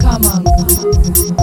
Come on.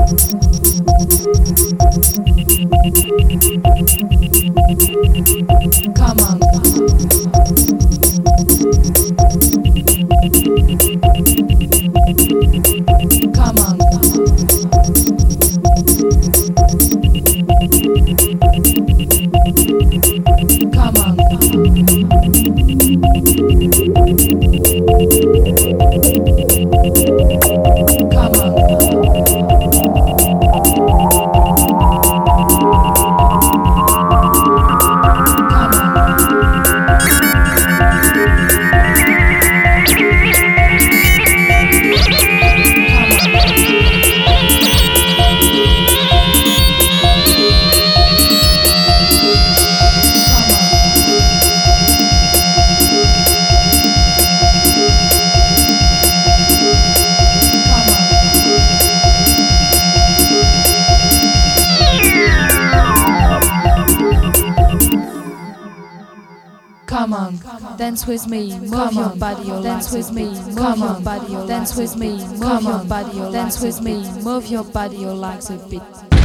Dance with me, move your body, dance with me, move your body, dance with me, move your body, dance with me, move your body, your legs a bit.